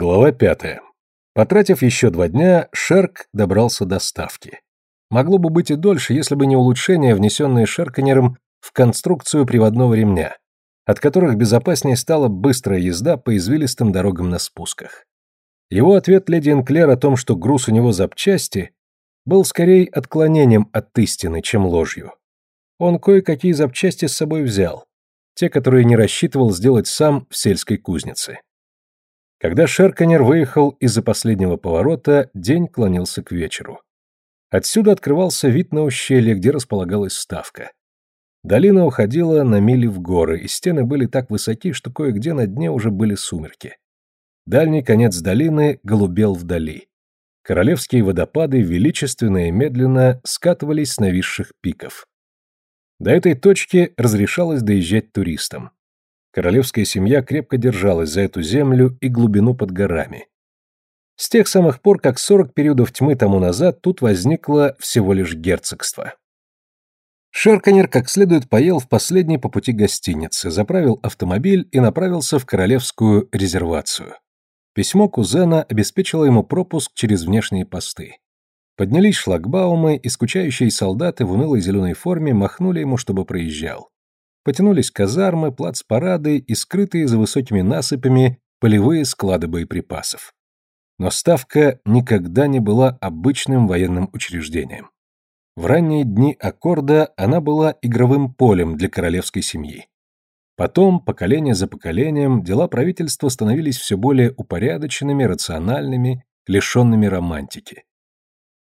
Глава пятая. Потратив еще два дня, Шерк добрался до ставки. Могло бы быть и дольше, если бы не улучшения, внесенные Шерканером в конструкцию приводного ремня, от которых безопаснее стала быстрая езда по извилистым дорогам на спусках. Его ответ леди Энклер о том, что груз у него запчасти, был скорее отклонением от истины, чем ложью. Он кое-какие запчасти с собой взял, те, которые не рассчитывал сделать сам в сельской кузнице. Когда Шерканер выехал из-за последнего поворота, день клонился к вечеру. Отсюда открывался вид на ущелье, где располагалась ставка. Долина уходила на мили в горы, и стены были так высоки, что кое-где на дне уже были сумерки. Дальний конец долины голубел вдали. Королевские водопады величественно и медленно скатывались с нависших пиков. До этой точки разрешалось доезжать туристам. Королевская семья крепко держалась за эту землю и глубину под горами. С тех самых пор, как 40 периодов тьмы тому назад тут возникло всего лишь герцогство. Шерканер как следует поел в последней по пути гостинице, заправил автомобиль и направился в королевскую резервацию. Письмо кузена обеспечило ему пропуск через внешние посты. Поднялись шлагбаумы, и скучающие солдаты в унылой зеленой форме махнули ему, чтобы проезжал. Потянулись казармы, плацпарады и скрытые за высокими насыпями полевые склады боеприпасов. Но ставка никогда не была обычным военным учреждением. В ранние дни аккорда она была игровым полем для королевской семьи. Потом, поколение за поколением, дела правительства становились все более упорядоченными, рациональными, лишенными романтики.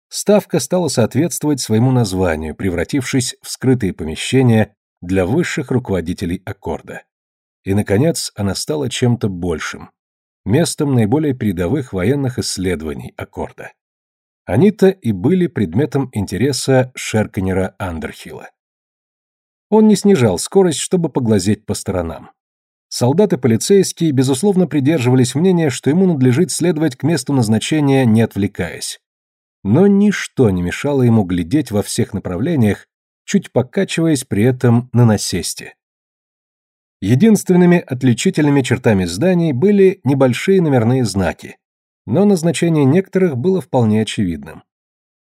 Ставка стала соответствовать своему названию, превратившись в скрытые помещения для высших руководителей аккорда. И, наконец, она стала чем-то большим, местом наиболее передовых военных исследований аккорда. Они-то и были предметом интереса Шерканера Андерхилла. Он не снижал скорость, чтобы поглазеть по сторонам. Солдаты полицейские, безусловно, придерживались мнения, что ему надлежит следовать к месту назначения, не отвлекаясь. Но ничто не мешало ему глядеть во всех направлениях, чуть покачиваясь при этом на насесте. Единственными отличительными чертами зданий были небольшие номерные знаки, но назначение некоторых было вполне очевидным.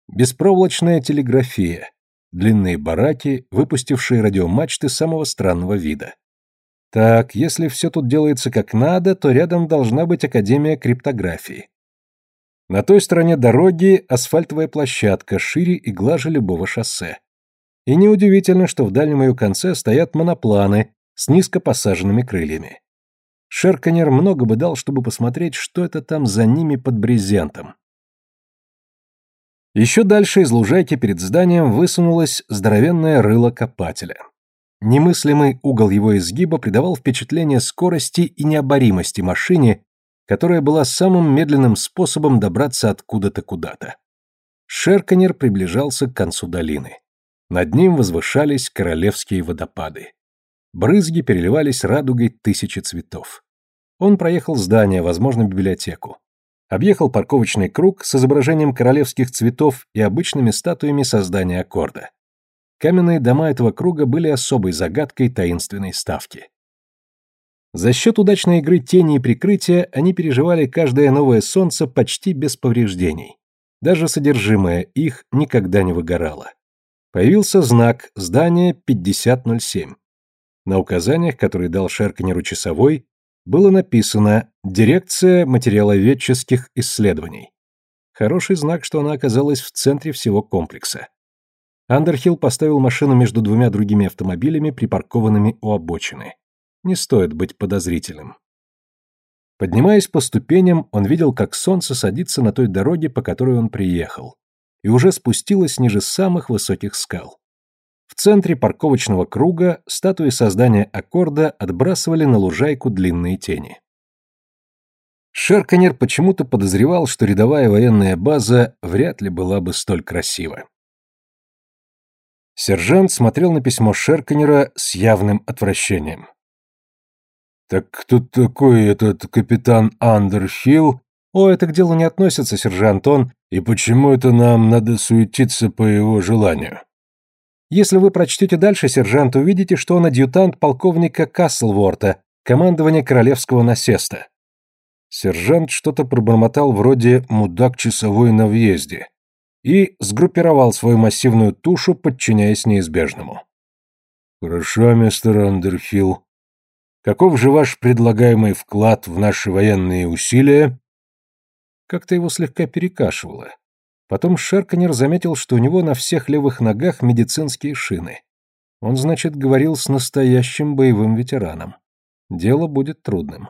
Беспроволочная телеграфия, длинные бараки, выпустившие радиомачты самого странного вида. Так, если все тут делается как надо, то рядом должна быть Академия криптографии. На той стороне дороги асфальтовая площадка шире и глаже любого шоссе. И неудивительно, что в дальнем ее конце стоят монопланы с низко посаженными крыльями. Шерканер много бы дал, чтобы посмотреть, что это там за ними под брезентом. Еще дальше из лужайки перед зданием высунулось здоровенное рыло копателя. Немыслимый угол его изгиба придавал впечатление скорости и необоримости машине, которая была самым медленным способом добраться откуда-то куда-то. Шерканер приближался к концу долины. Над ним возвышались королевские водопады. Брызги переливались радугой тысячи цветов. Он проехал здание, возможно, библиотеку объехал парковочный круг с изображением королевских цветов и обычными статуями создания аккорда. Каменные дома этого круга были особой загадкой таинственной ставки. За счет удачной игры тени и прикрытия они переживали каждое новое солнце почти без повреждений. Даже содержимое их никогда не выгорало. Появился знак здание 5007. На указаниях, которые дал Шерканеру часовой, было написано «Дирекция материаловедческих исследований». Хороший знак, что она оказалась в центре всего комплекса. Андерхилл поставил машину между двумя другими автомобилями, припаркованными у обочины. Не стоит быть подозрительным. Поднимаясь по ступеням, он видел, как солнце садится на той дороге, по которой он приехал, и уже спустилось ниже самых высоких скал. В центре парковочного круга статуи создания аккорда отбрасывали на лужайку длинные тени. Шерканер почему-то подозревал, что рядовая военная база вряд ли была бы столь красива. Сержант смотрел на письмо Шерканера с явным отвращением. «Так кто такой этот капитан Андерхилл?» «О, это к делу не относится, сержант, он...» «И почему это нам надо суетиться по его желанию?» Если вы прочтете дальше, сержант, увидите, что он адъютант полковника Каслворта, командования королевского насеста. Сержант что-то пробормотал вроде «мудак часовой на въезде» и сгруппировал свою массивную тушу, подчиняясь неизбежному. «Хорошо, мистер Андерхилл. Каков же ваш предлагаемый вклад в наши военные усилия?» Как-то его слегка перекашивало. Потом Шерканер заметил, что у него на всех левых ногах медицинские шины. Он, значит, говорил с настоящим боевым ветераном. Дело будет трудным.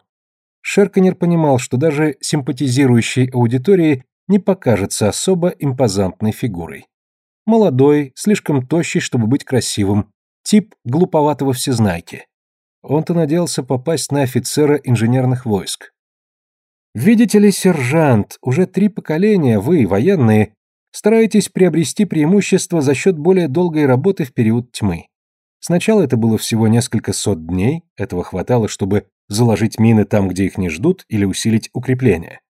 Шерканер понимал, что даже симпатизирующей аудитории не покажется особо импозантной фигурой. Молодой, слишком тощий, чтобы быть красивым, тип глуповатого всезнайки. Он-то надеялся попасть на офицера инженерных войск. Видите ли, сержант, уже три поколения вы, военные, стараетесь приобрести преимущество за счет более долгой работы в период тьмы. Сначала это было всего несколько сот дней, этого хватало, чтобы заложить мины там, где их не ждут, или усилить укрепления.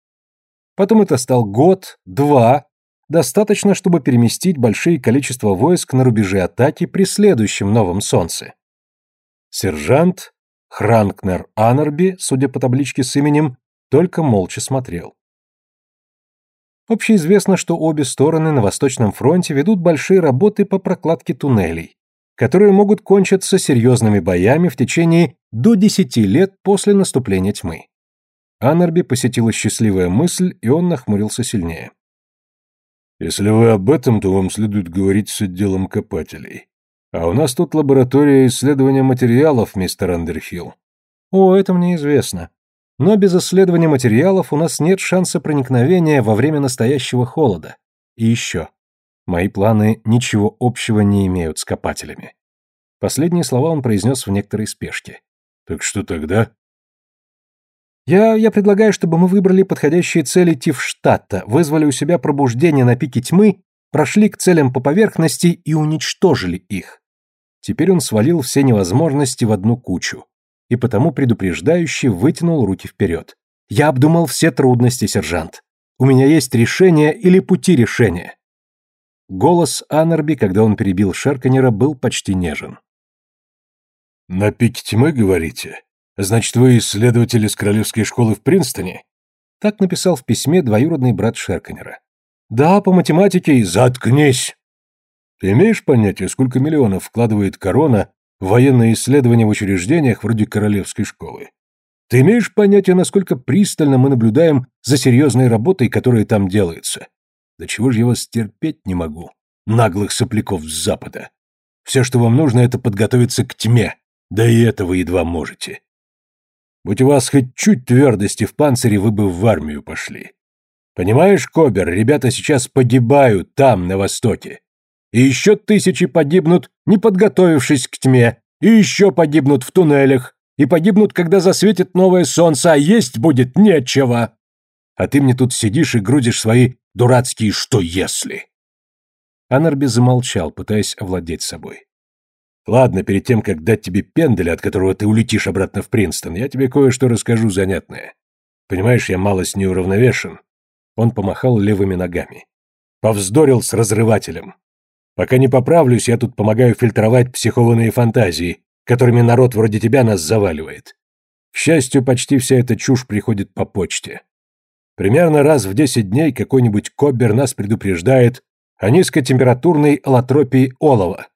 Потом это стал год, два, достаточно, чтобы переместить большие количества войск на рубежи атаки при следующем новом солнце. Сержант Хранкнер Анерби, судя по табличке с именем, только молча смотрел. Общеизвестно, что обе стороны на Восточном фронте ведут большие работы по прокладке туннелей, которые могут кончиться серьезными боями в течение до 10 лет после наступления тьмы. Аннерби посетила счастливая мысль, и он нахмурился сильнее. «Если вы об этом, то вам следует говорить с отделом копателей. А у нас тут лаборатория исследования материалов, мистер Андерхилл». «О, это мне известно. Но без исследования материалов у нас нет шанса проникновения во время настоящего холода. И еще. Мои планы ничего общего не имеют с копателями. Последние слова он произнес в некоторой спешке. Так что тогда? Я, я предлагаю, чтобы мы выбрали подходящие цели Тифштадта, вызвали у себя пробуждение на пике тьмы, прошли к целям по поверхности и уничтожили их. Теперь он свалил все невозможности в одну кучу, и потому предупреждающе вытянул руки вперед. Я обдумал все трудности, сержант. У меня есть решение или пути решения. Голос Аннерби, когда он перебил Шерканера, был почти нежен. «На пике тьмы, говорите? Значит, вы исследователь из Королевской школы в Принстоне?» Так написал в письме двоюродный брат Шерканера. «Да, по математике заткнись!» «Ты имеешь понятие, сколько миллионов вкладывает корона военные исследования в учреждениях вроде Королевской школы? Ты имеешь понятие, насколько пристально мы наблюдаем за серьезной работой, которая там делается? Да чего же я вас терпеть не могу, наглых сопляков с запада. Все, что вам нужно, это подготовиться к тьме, да и это вы едва можете. Будь у вас хоть чуть твердости в панцире, вы бы в армию пошли. Понимаешь, Кобер, ребята сейчас погибают там, на востоке. И еще тысячи погибнут, не подготовившись к тьме, и еще погибнут в туннелях, и погибнут, когда засветит новое солнце, а есть будет нечего. А ты мне тут сидишь и грудишь свои Дурацкие «что если». Анарби замолчал, пытаясь овладеть собой. «Ладно, перед тем, как дать тебе пенделя, от которого ты улетишь обратно в Принстон, я тебе кое-что расскажу занятное. Понимаешь, я малость неуравновешен». Он помахал левыми ногами. Повздорил с разрывателем. Пока не поправлюсь, я тут помогаю фильтровать психованные фантазии, которыми народ вроде тебя нас заваливает. К счастью, почти вся эта чушь приходит по почте. Примерно раз в 10 дней какой-нибудь коббер нас предупреждает о низкотемпературной аллотропии олова.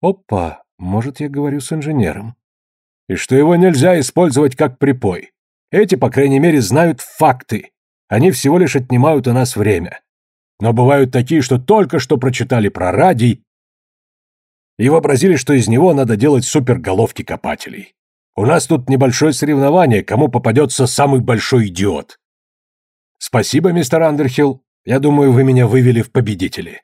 Опа, может, я говорю с инженером. И что его нельзя использовать как припой. Эти, по крайней мере, знают факты. Они всего лишь отнимают у нас время. Но бывают такие, что только что прочитали про радий и вообразили, что из него надо делать суперголовки копателей. У нас тут небольшое соревнование, кому попадется самый большой идиот. Спасибо, мистер Андерхилл. Я думаю, вы меня вывели в победители.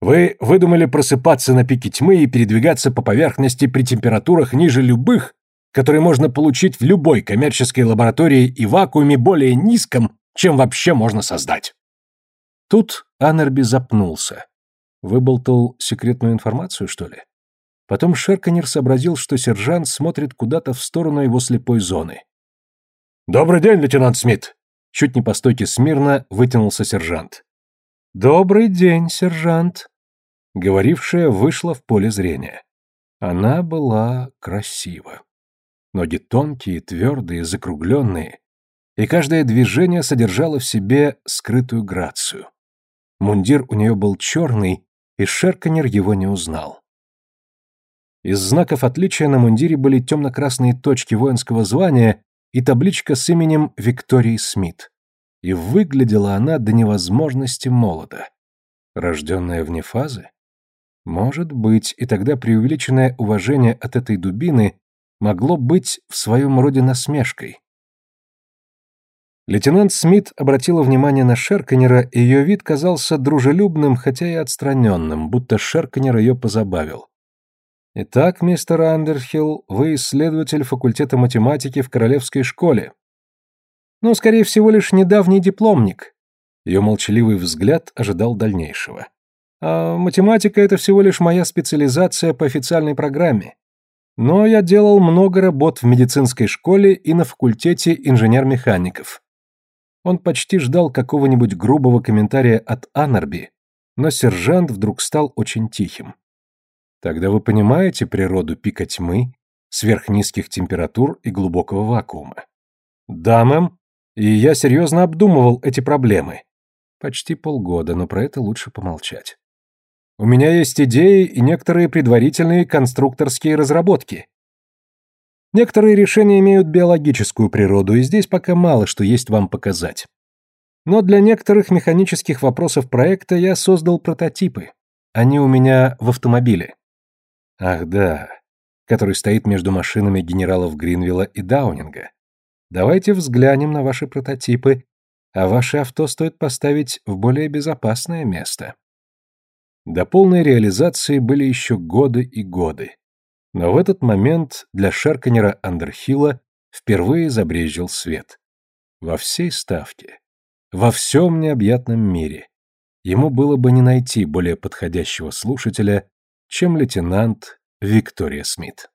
Вы выдумали просыпаться на пике тьмы и передвигаться по поверхности при температурах ниже любых, которые можно получить в любой коммерческой лаборатории и вакууме более низком, чем вообще можно создать. Тут Аннерби запнулся. Выболтал секретную информацию, что ли? Потом Шерканер сообразил, что сержант смотрит куда-то в сторону его слепой зоны. «Добрый день, лейтенант Смит!» Чуть не по стойке смирно вытянулся сержант. «Добрый день, сержант!» Говорившая вышла в поле зрения. Она была красива. Ноги тонкие, твердые, закругленные. и каждое движение содержало в себе скрытую грацию. Мундир у нее был черный, и Шерканер его не узнал. Из знаков отличия на мундире были темно-красные точки воинского звания и табличка с именем Виктории Смит. И выглядела она до невозможности молодо. Рожденная вне фазы? Может быть, и тогда преувеличенное уважение от этой дубины могло быть в своем роде насмешкой. Лейтенант Смит обратила внимание на Шерканера, и ее вид казался дружелюбным, хотя и отстраненным, будто Шерканер ее позабавил. «Итак, мистер Андерхилл, вы исследователь факультета математики в Королевской школе». «Ну, скорее всего, лишь недавний дипломник». Ее молчаливый взгляд ожидал дальнейшего. «А математика — это всего лишь моя специализация по официальной программе. Но я делал много работ в медицинской школе и на факультете инженер-механиков». Он почти ждал какого-нибудь грубого комментария от Анарби, но сержант вдруг стал очень тихим. Тогда вы понимаете природу пика тьмы, сверхнизких температур и глубокого вакуума. Да, мэм, и я серьезно обдумывал эти проблемы. Почти полгода, но про это лучше помолчать. У меня есть идеи и некоторые предварительные конструкторские разработки. Некоторые решения имеют биологическую природу, и здесь пока мало что есть вам показать. Но для некоторых механических вопросов проекта я создал прототипы. Они у меня в автомобиле. Ах да, который стоит между машинами генералов Гринвилла и Даунинга. Давайте взглянем на ваши прототипы, а ваше авто стоит поставить в более безопасное место. До полной реализации были еще годы и годы. Но в этот момент для Шарканера Андерхилла впервые забрезжил свет. Во всей ставке, во всем необъятном мире. Ему было бы не найти более подходящего слушателя, чем лейтенант Виктория Смит.